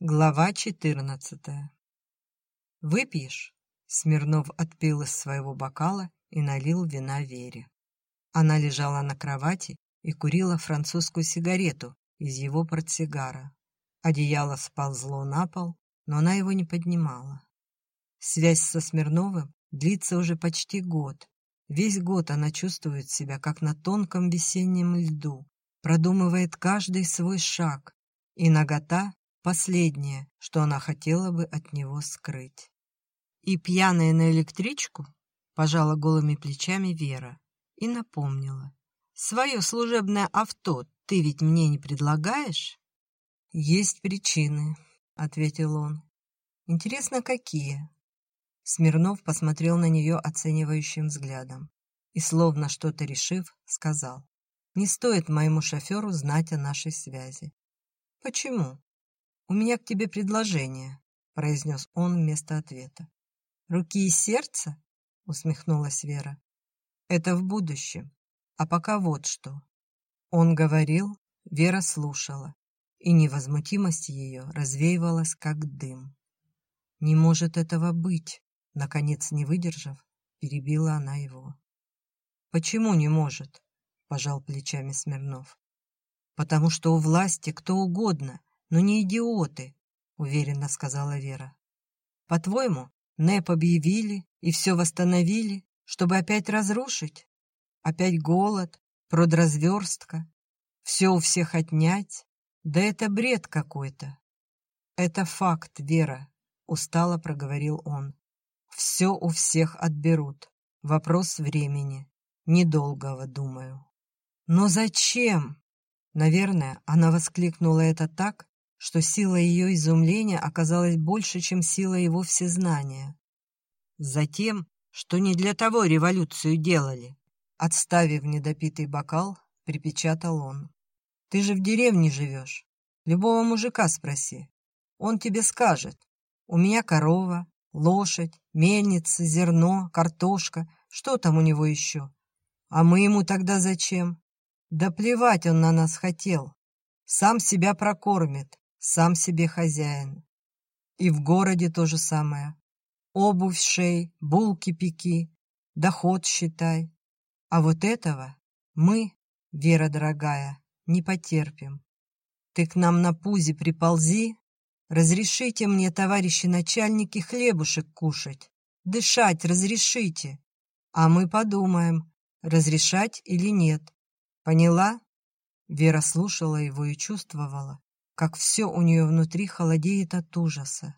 Глава четырнадцатая. «Выпьешь?» Смирнов отпил из своего бокала и налил вина Вере. Она лежала на кровати и курила французскую сигарету из его портсигара. Одеяло сползло на пол, но она его не поднимала. Связь со Смирновым длится уже почти год. Весь год она чувствует себя, как на тонком весеннем льду, продумывает каждый свой шаг, и нагота Последнее, что она хотела бы от него скрыть. И пьяная на электричку пожала голыми плечами Вера и напомнила. «Свое служебное авто ты ведь мне не предлагаешь?» «Есть причины», — ответил он. «Интересно, какие?» Смирнов посмотрел на нее оценивающим взглядом и, словно что-то решив, сказал. «Не стоит моему шоферу знать о нашей связи». «Почему?» «У меня к тебе предложение», — произнес он вместо ответа. «Руки и сердце?» — усмехнулась Вера. «Это в будущем. А пока вот что». Он говорил, Вера слушала, и невозмутимость ее развеивалась, как дым. «Не может этого быть», — наконец не выдержав, перебила она его. «Почему не может?» — пожал плечами Смирнов. «Потому что у власти кто угодно но не идиоты», — уверенно сказала Вера. «По-твоему, НЭП объявили и все восстановили, чтобы опять разрушить? Опять голод, продразверстка, все у всех отнять? Да это бред какой-то». «Это факт, Вера», — устало проговорил он. «Все у всех отберут. Вопрос времени. Недолгого, думаю». «Но зачем?» Наверное, она воскликнула это так, что сила ее изумления оказалась больше, чем сила его всезнания. Затем, что не для того революцию делали, отставив недопитый бокал, припечатал он. Ты же в деревне живешь. Любого мужика спроси. Он тебе скажет. У меня корова, лошадь, мельница, зерно, картошка. Что там у него еще? А мы ему тогда зачем? Да плевать он на нас хотел. Сам себя прокормит, сам себе хозяин. И в городе то же самое. Обувь шей, булки пеки, доход считай. А вот этого мы, Вера дорогая, не потерпим. Ты к нам на пузе приползи, разрешите мне, товарищи начальники, хлебушек кушать, дышать разрешите, а мы подумаем, разрешать или нет. Поняла? Вера слушала его и чувствовала, как все у нее внутри холодеет от ужаса.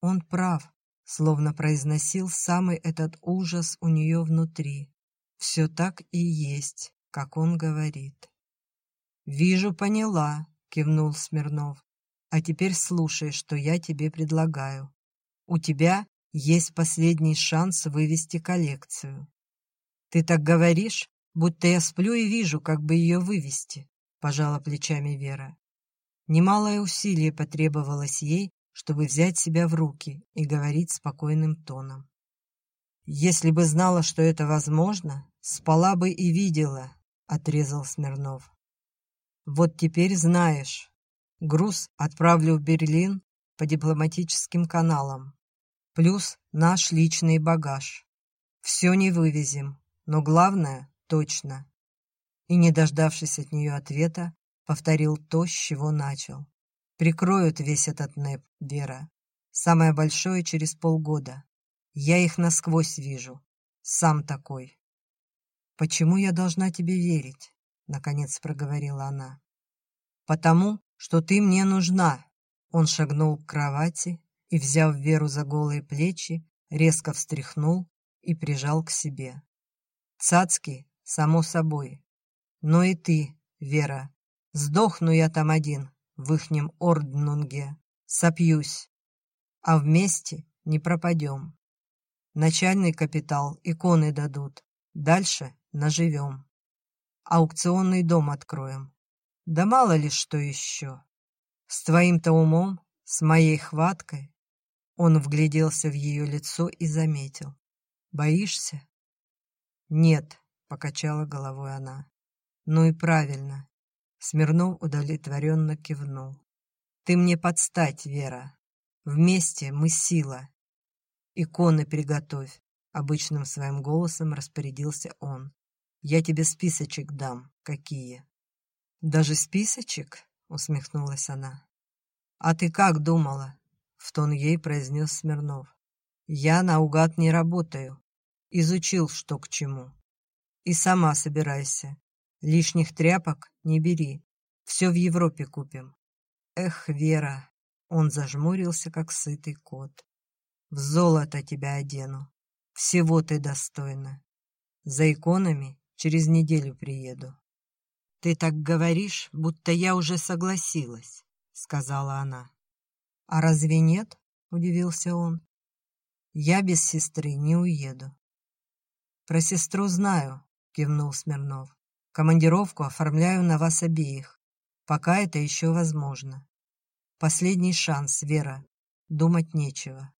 Он прав, словно произносил самый этот ужас у нее внутри. Все так и есть, как он говорит. «Вижу, поняла», — кивнул Смирнов. «А теперь слушай, что я тебе предлагаю. У тебя есть последний шанс вывести коллекцию. Ты так говоришь, будто я сплю и вижу, как бы ее вывести», — пожала плечами Вера. Немалое усилие потребовалось ей, чтобы взять себя в руки и говорить спокойным тоном. «Если бы знала, что это возможно, спала бы и видела», — отрезал Смирнов. «Вот теперь знаешь. Груз отправлю в Берлин по дипломатическим каналам. Плюс наш личный багаж. Все не вывезем, но главное — точно». И, не дождавшись от нее ответа, Повторил то, с чего начал. Прикроют весь этот НЭП, Вера. Самое большое через полгода. Я их насквозь вижу. Сам такой. «Почему я должна тебе верить?» Наконец проговорила она. «Потому, что ты мне нужна!» Он шагнул к кровати и, взяв Веру за голые плечи, резко встряхнул и прижал к себе. Цацки, само собой. Но и ты, Вера, Сдохну я там один, в ихнем Орднунге, сопьюсь, а вместе не пропадем. Начальный капитал иконы дадут, дальше наживем. Аукционный дом откроем. Да мало ли что еще. С твоим-то умом, с моей хваткой. Он вгляделся в ее лицо и заметил. Боишься? Нет, покачала головой она. Ну и правильно, Смирнов удовлетворенно кивнул. Ты мне подстать, Вера. Вместе мы сила. Иконы приготовь, обычным своим голосом распорядился он. Я тебе списочек дам. Какие? Даже списочек? Усмехнулась она. А ты как думала? В тон ей произнес Смирнов. Я наугад не работаю. Изучил, что к чему. И сама собирайся. Лишних тряпок не бери. Все в Европе купим. Эх, Вера, он зажмурился, как сытый кот. В золото тебя одену. Всего ты достойна. За иконами через неделю приеду. Ты так говоришь, будто я уже согласилась, сказала она. А разве нет? Удивился он. Я без сестры не уеду. Про сестру знаю, кивнул Смирнов. Командировку оформляю на вас обеих. Пока это еще возможно. Последний шанс, Вера. Думать нечего.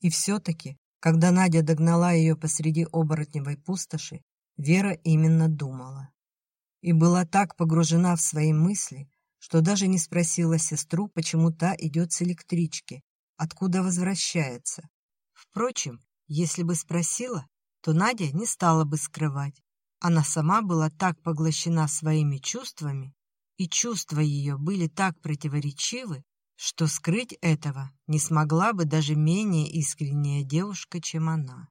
И все-таки, когда Надя догнала ее посреди оборотневой пустоши, Вера именно думала. И была так погружена в свои мысли, что даже не спросила сестру, почему та идет с электрички, откуда возвращается. Впрочем, если бы спросила, то Надя не стала бы скрывать. Она сама была так поглощена своими чувствами, и чувства ее были так противоречивы, что скрыть этого не смогла бы даже менее искренняя девушка, чем она.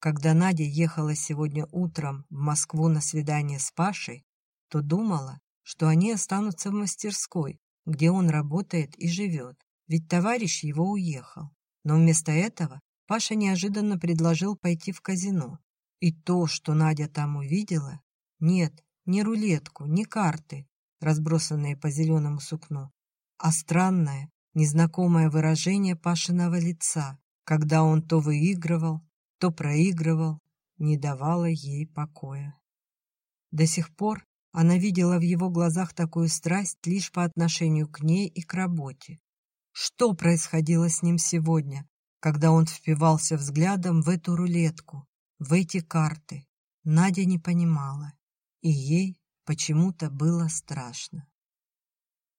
Когда Надя ехала сегодня утром в Москву на свидание с Пашей, то думала, что они останутся в мастерской, где он работает и живет, ведь товарищ его уехал. Но вместо этого Паша неожиданно предложил пойти в казино. И то, что Надя там увидела, нет, ни рулетку, ни карты, разбросанные по зеленому сукну, а странное, незнакомое выражение Пашиного лица, когда он то выигрывал, то проигрывал, не давало ей покоя. До сих пор она видела в его глазах такую страсть лишь по отношению к ней и к работе. Что происходило с ним сегодня, когда он впивался взглядом в эту рулетку, в эти карты? Надя не понимала, и ей Почему-то было страшно.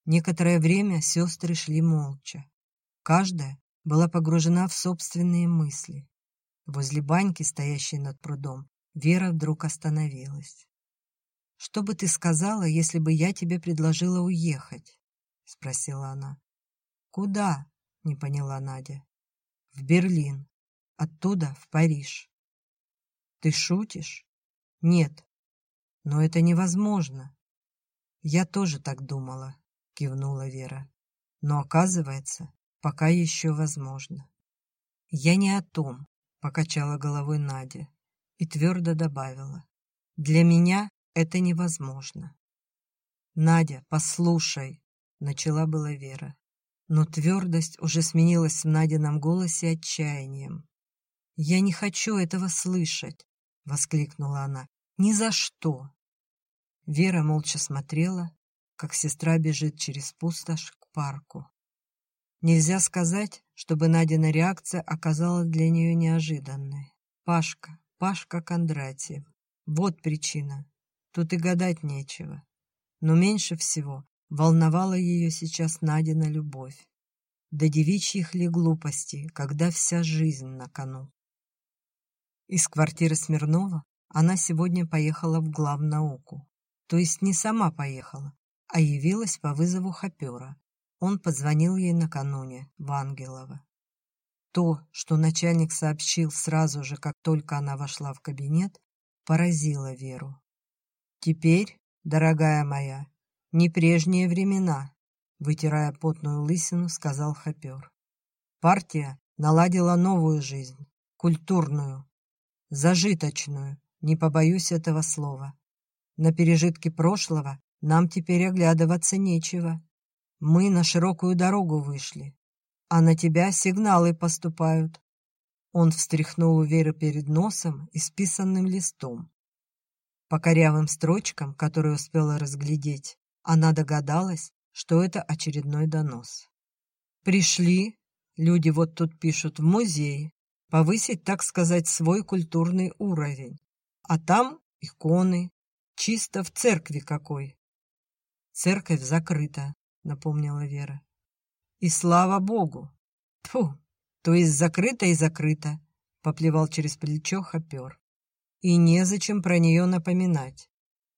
Некоторое время сестры шли молча. Каждая была погружена в собственные мысли. Возле баньки, стоящей над прудом, Вера вдруг остановилась. «Что бы ты сказала, если бы я тебе предложила уехать?» — спросила она. «Куда?» — не поняла Надя. «В Берлин. Оттуда в Париж». «Ты шутишь?» «Нет, но это невозможно. Я тоже так думала, кивнула Вера. Но оказывается, пока еще возможно. Я не о том, покачала головой Надя и твердо добавила. Для меня это невозможно. Надя, послушай, начала была Вера. Но твердость уже сменилась в Надином голосе отчаянием. «Я не хочу этого слышать!» — воскликнула она. Ни за что. Вера молча смотрела, как сестра бежит через пустошь к парку. Нельзя сказать, чтобы Надина реакция оказалась для нее неожиданной. Пашка, Пашка Кондратьев. Вот причина. Тут и гадать нечего. Но меньше всего волновала ее сейчас Надина любовь. До девичьих ли глупостей, когда вся жизнь на кону. Из квартиры Смирнова она сегодня поехала в главнауку. То есть не сама поехала, а явилась по вызову хопера. Он позвонил ей накануне, в Ангелово. То, что начальник сообщил сразу же, как только она вошла в кабинет, поразило Веру. «Теперь, дорогая моя, не прежние времена», вытирая потную лысину, сказал хопер. «Партия наладила новую жизнь, культурную, зажиточную, не побоюсь этого слова. На пережитки прошлого нам теперь оглядываться нечего. Мы на широкую дорогу вышли, а на тебя сигналы поступают. Он встряхнул у Веры перед носом исписанным листом. По корявым строчкам, которые успела разглядеть, она догадалась, что это очередной донос. «Пришли, люди вот тут пишут, в музей, повысить, так сказать, свой культурный уровень. А там иконы, чисто в церкви какой. Церковь закрыта, напомнила Вера. И слава богу. Тьфу, то есть закрыто и закрыто, поплевал через плечо хопер. И незачем про нее напоминать.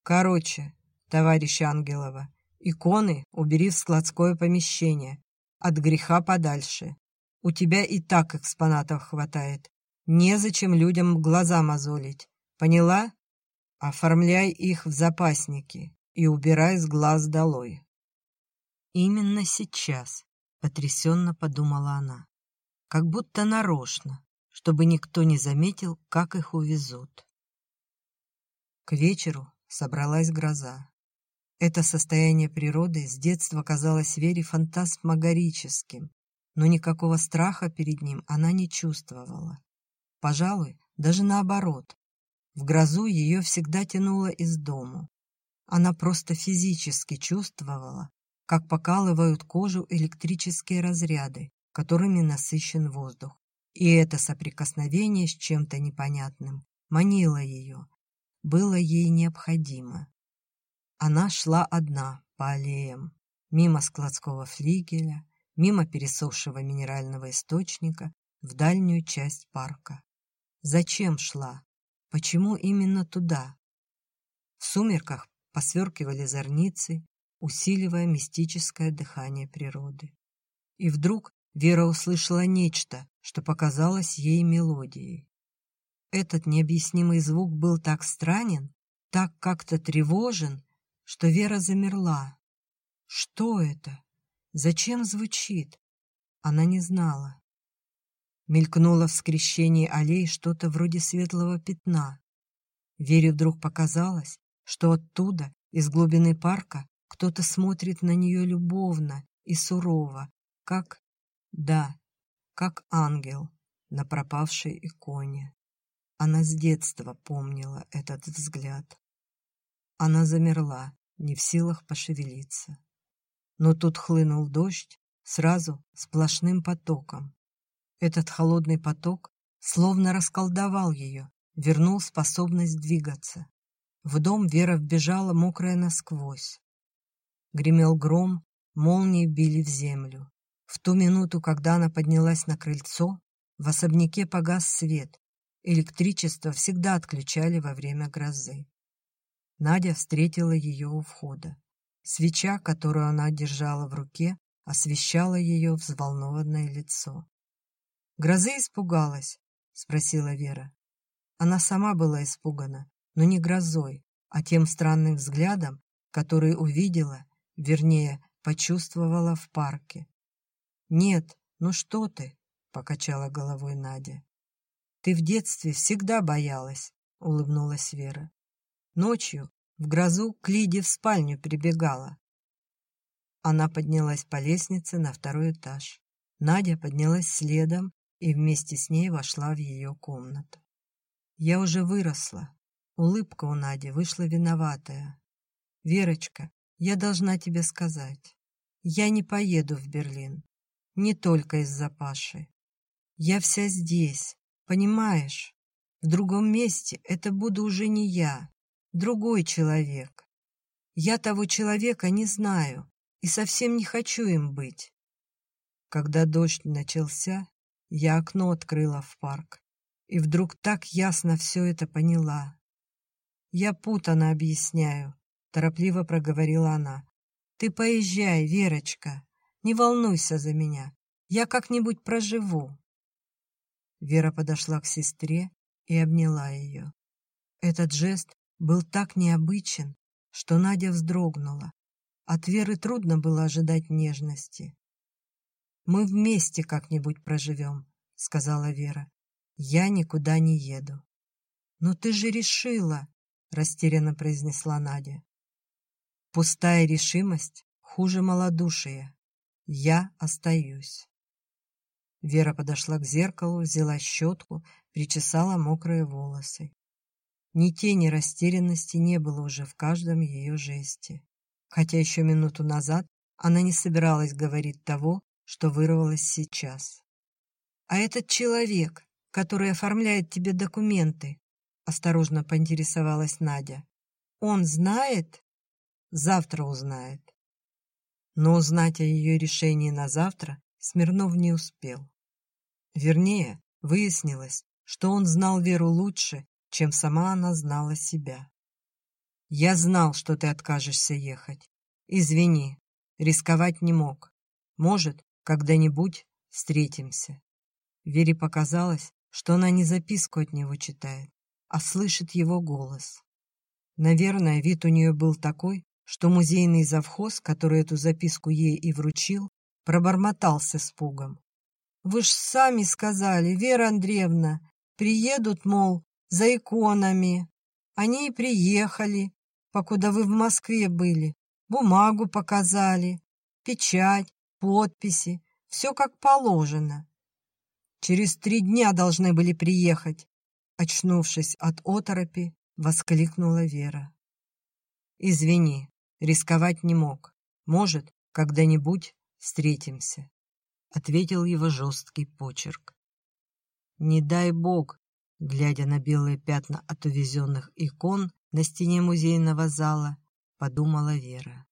Короче, товарищ Ангелова, иконы убери в складское помещение, от греха подальше. У тебя и так экспонатов хватает. Незачем людям глаза мозолить. Поняла? Оформляй их в запасники и убирай с глаз долой. Именно сейчас, потрясенно подумала она, как будто нарочно, чтобы никто не заметил, как их увезут. К вечеру собралась гроза. Это состояние природы с детства казалось Вере фантасмагорическим, но никакого страха перед ним она не чувствовала. Пожалуй, даже наоборот, в грозу ее всегда тянуло из дому. Она просто физически чувствовала, как покалывают кожу электрические разряды, которыми насыщен воздух. И это соприкосновение с чем-то непонятным манило ее, было ей необходимо. Она шла одна по аллеям, мимо складского флигеля, мимо пересохшего минерального источника в дальнюю часть парка. Зачем шла? Почему именно туда? В сумерках посверкивали зорницы, усиливая мистическое дыхание природы. И вдруг Вера услышала нечто, что показалось ей мелодией. Этот необъяснимый звук был так странен, так как-то тревожен, что Вера замерла. Что это? Зачем звучит? Она не знала. Мелькнуло в скрещении аллей что-то вроде светлого пятна. Вере вдруг показалось, что оттуда, из глубины парка, кто-то смотрит на нее любовно и сурово, как, да, как ангел на пропавшей иконе. Она с детства помнила этот взгляд. Она замерла, не в силах пошевелиться. Но тут хлынул дождь, сразу сплошным потоком. Этот холодный поток словно расколдовал ее, вернул способность двигаться. В дом Вера вбежала, мокрая насквозь. Гремел гром, молнии били в землю. В ту минуту, когда она поднялась на крыльцо, в особняке погас свет. Электричество всегда отключали во время грозы. Надя встретила ее у входа. Свеча, которую она держала в руке, освещала ее взволнованное лицо. «Грозы испугалась?» — спросила Вера. Она сама была испугана, но не грозой, а тем странным взглядом, который увидела, вернее, почувствовала в парке. «Нет, ну что ты?» — покачала головой Надя. «Ты в детстве всегда боялась», — улыбнулась Вера. Ночью в грозу к Лиде в спальню прибегала. Она поднялась по лестнице на второй этаж. Надя поднялась следом и вместе с ней вошла в ее комнату. Я уже выросла. Улыбка у Нади вышла виноватая. «Верочка, я должна тебе сказать. Я не поеду в Берлин. Не только из-за Паши. Я вся здесь, понимаешь? В другом месте это буду уже не я, другой человек. Я того человека не знаю и совсем не хочу им быть. Когда дождь начался, я окно открыла в парк и вдруг так ясно все это поняла. «Я путано объясняю», — торопливо проговорила она. «Ты поезжай, Верочка, не волнуйся за меня, я как-нибудь проживу». Вера подошла к сестре и обняла ее. Этот жест был так необычен, что Надя вздрогнула. От Веры трудно было ожидать нежности. «Мы вместе как-нибудь проживем», — сказала Вера. «Я никуда не еду». «Но ты же решила», — растерянно произнесла Надя. «Пустая решимость хуже малодушия. Я остаюсь». Вера подошла к зеркалу, взяла щетку, причесала мокрые волосы. Ни тени растерянности не было уже в каждом ее жесте. Хотя еще минуту назад она не собиралась говорить того, что вырвалось сейчас. «А этот человек, который оформляет тебе документы?» — осторожно поинтересовалась Надя. «Он знает?» «Завтра узнает». Но узнать о ее решении на завтра Смирнов не успел. Вернее, выяснилось, что он знал Веру лучше, чем сама она знала себя. «Я знал, что ты откажешься ехать. Извини, рисковать не мог. Может, когда-нибудь встретимся». Вере показалось, что она не записку от него читает, а слышит его голос. Наверное, вид у нее был такой, что музейный завхоз, который эту записку ей и вручил, пробормотался с пугом. «Вы ж сами сказали, Вера Андреевна, приедут, мол, за иконами. Они и приехали, покуда вы в Москве были, бумагу показали, печать, подписи, все как положено. Через три дня должны были приехать, очнувшись от оторопи, воскликнула Вера. Извини, рисковать не мог. Может, когда-нибудь встретимся, ответил его жесткий почерк. Не дай бог, глядя на белые пятна от увезенных икон на стене музейного зала, подумала Вера.